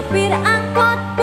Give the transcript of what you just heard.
sopir angkot